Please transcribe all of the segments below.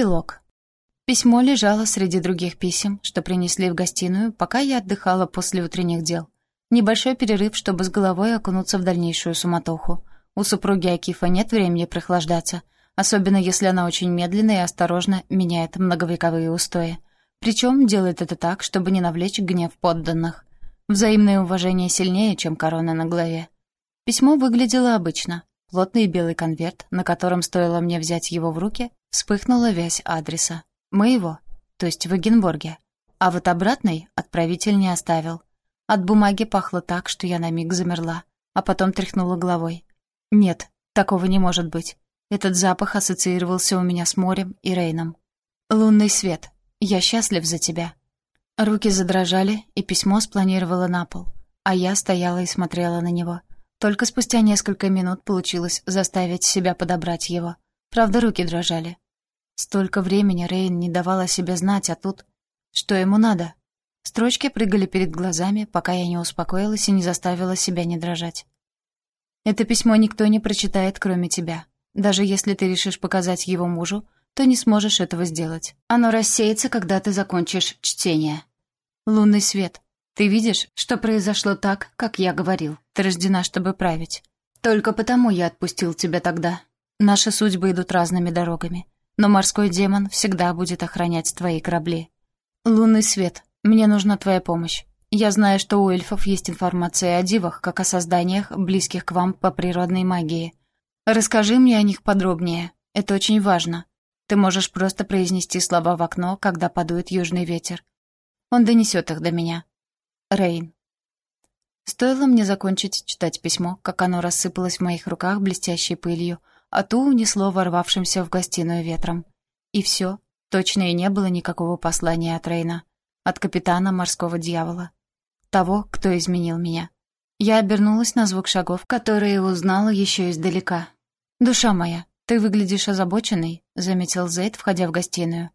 Эпилог. Письмо лежало среди других писем, что принесли в гостиную, пока я отдыхала после утренних дел. Небольшой перерыв, чтобы с головой окунуться в дальнейшую суматоху. У супруги Акифа нет времени прохлаждаться, особенно если она очень медленно и осторожно меняет многовековые устои. Причем делает это так, чтобы не навлечь гнев подданных. Взаимное уважение сильнее, чем корона на голове. Письмо выглядело обычно. Плотный белый конверт, на котором стоило мне взять его в руки, вспыхнула вязь адреса. Моего, то есть в Эгенборге. А вот обратный отправитель не оставил. От бумаги пахло так, что я на миг замерла, а потом тряхнула головой. Нет, такого не может быть. Этот запах ассоциировался у меня с морем и Рейном. «Лунный свет. Я счастлив за тебя». Руки задрожали, и письмо спланировало на пол, а я стояла и смотрела на него — только спустя несколько минут получилось заставить себя подобрать его. Правда, руки дрожали. Столько времени Рейн не давала себе знать, а тут... Что ему надо? Строчки прыгали перед глазами, пока я не успокоилась и не заставила себя не дрожать. «Это письмо никто не прочитает, кроме тебя. Даже если ты решишь показать его мужу, то не сможешь этого сделать. Оно рассеется, когда ты закончишь чтение. Лунный свет. Ты видишь, что произошло так, как я говорил. Ты рождена, чтобы править. Только потому я отпустил тебя тогда. Наши судьбы идут разными дорогами. Но морской демон всегда будет охранять твои корабли. Лунный свет, мне нужна твоя помощь. Я знаю, что у эльфов есть информация о дивах, как о созданиях, близких к вам по природной магии. Расскажи мне о них подробнее. Это очень важно. Ты можешь просто произнести слова в окно, когда подует южный ветер. Он донесет их до меня. Рейн. Стоило мне закончить читать письмо, как оно рассыпалось в моих руках блестящей пылью, а ту унесло ворвавшимся в гостиную ветром. И все, точно и не было никакого послания от Рейна, от капитана морского дьявола. Того, кто изменил меня. Я обернулась на звук шагов, которые узнала еще издалека. «Душа моя, ты выглядишь озабоченной», — заметил Зейд, входя в гостиную.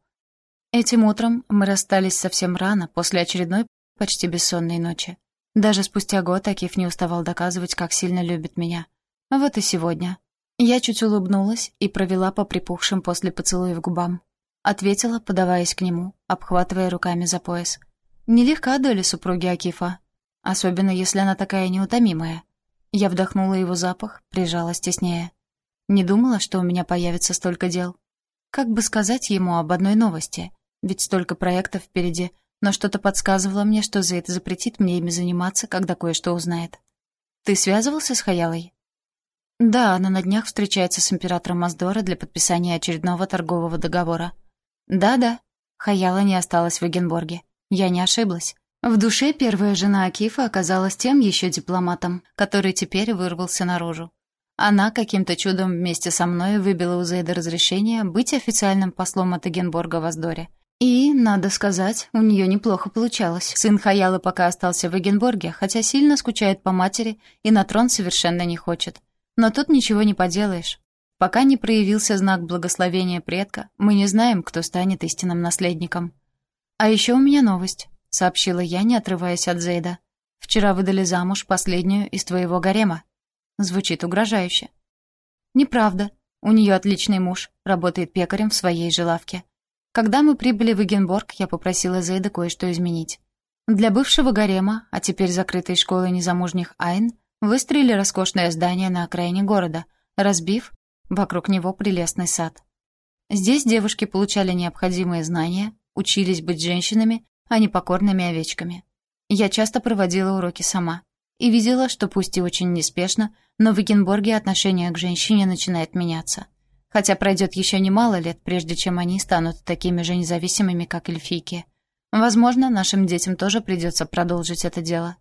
Этим утром мы расстались совсем рано, после очередной почти бессонной ночи. Даже спустя год Акиф не уставал доказывать, как сильно любит меня. Вот и сегодня. Я чуть улыбнулась и провела по припухшим после поцелуев губам. Ответила, подаваясь к нему, обхватывая руками за пояс. Нелегка доля супруги Акифа. Особенно, если она такая неутомимая. Я вдохнула его запах, прижалась теснее. Не думала, что у меня появится столько дел. Как бы сказать ему об одной новости? Ведь столько проектов впереди — но что-то подсказывало мне, что Зейд запретит мне ими заниматься, когда кое-что узнает. «Ты связывался с Хаялой?» «Да, она на днях встречается с императором Маздора для подписания очередного торгового договора». «Да-да, Хаяла не осталась в Эгенборге. Я не ошиблась. В душе первая жена Акифа оказалась тем еще дипломатом, который теперь вырвался наружу. Она каким-то чудом вместе со мной выбила у Зейда разрешение быть официальным послом от Эгенборга в Аздоре. И, надо сказать, у нее неплохо получалось. Сын Хаялы пока остался в Эгенборге, хотя сильно скучает по матери и на трон совершенно не хочет. Но тут ничего не поделаешь. Пока не проявился знак благословения предка, мы не знаем, кто станет истинным наследником. «А еще у меня новость», — сообщила я, не отрываясь от Зейда. «Вчера выдали замуж последнюю из твоего гарема». Звучит угрожающе. «Неправда. У нее отличный муж, работает пекарем в своей же. Когда мы прибыли в Эгенборг, я попросила Зейда кое-что изменить. Для бывшего гарема, а теперь закрытой школы незамужних Айн, выстроили роскошное здание на окраине города, разбив вокруг него прелестный сад. Здесь девушки получали необходимые знания, учились быть женщинами, а не покорными овечками. Я часто проводила уроки сама и видела, что пусть и очень неспешно, но в Эгенборге отношение к женщине начинает меняться хотя пройдет еще немало лет, прежде чем они станут такими же независимыми, как эльфийки. Возможно, нашим детям тоже придется продолжить это дело.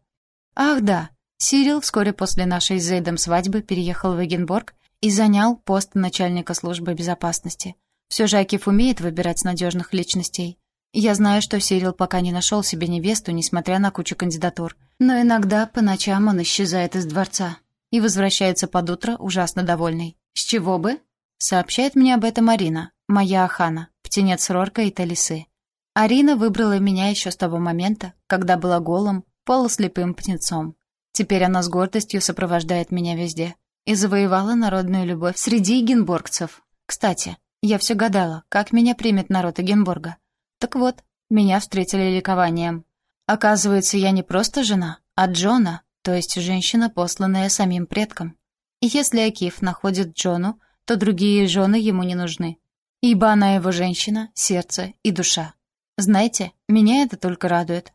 Ах да, Сирил вскоре после нашей с Зейдом свадьбы переехал в Эгенборг и занял пост начальника службы безопасности. Все же Акиф умеет выбирать надежных личностей. Я знаю, что Сирил пока не нашел себе невесту, несмотря на кучу кандидатур. Но иногда по ночам он исчезает из дворца и возвращается под утро ужасно довольный. С чего бы? Сообщает мне об этом Арина, моя Ахана, птенец Рорка и Талисы. Арина выбрала меня еще с того момента, когда была голым, полуслепым птенцом. Теперь она с гордостью сопровождает меня везде и завоевала народную любовь среди генборгцев. Кстати, Я все гадала, как меня примет народ Эгенборга. Так вот, меня встретили ликованием. Оказывается, я не просто жена, а Джона, то есть женщина, посланная самим предком. И если Акиф находит Джону, то другие жены ему не нужны. Ибо она его женщина, сердце и душа. Знаете, меня это только радует.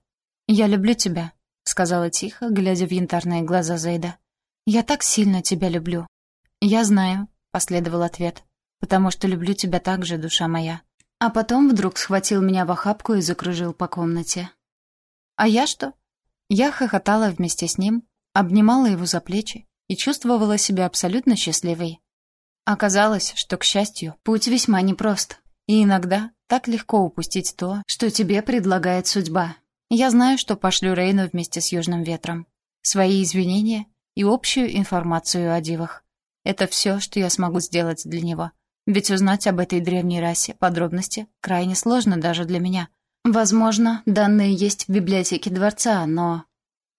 «Я люблю тебя», — сказала тихо, глядя в янтарные глаза Зейда. «Я так сильно тебя люблю». «Я знаю», — последовал ответ, «потому что люблю тебя так же, душа моя». А потом вдруг схватил меня в охапку и закружил по комнате. «А я что?» Я хохотала вместе с ним, обнимала его за плечи и чувствовала себя абсолютно счастливой. Оказалось, что, к счастью, путь весьма непрост, и иногда так легко упустить то, что тебе предлагает судьба. Я знаю, что пошлю Рейну вместе с Южным Ветром. Свои извинения и общую информацию о дивах. Это все, что я смогу сделать для него. Ведь узнать об этой древней расе подробности крайне сложно даже для меня. Возможно, данные есть в библиотеке дворца, но...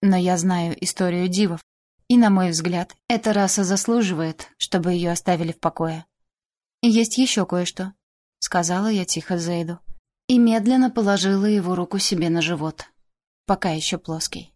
Но я знаю историю дивов. И, на мой взгляд, эта раса заслуживает, чтобы ее оставили в покое. «Есть еще кое-что», — сказала я тихо Зейду и медленно положила его руку себе на живот. Пока еще плоский.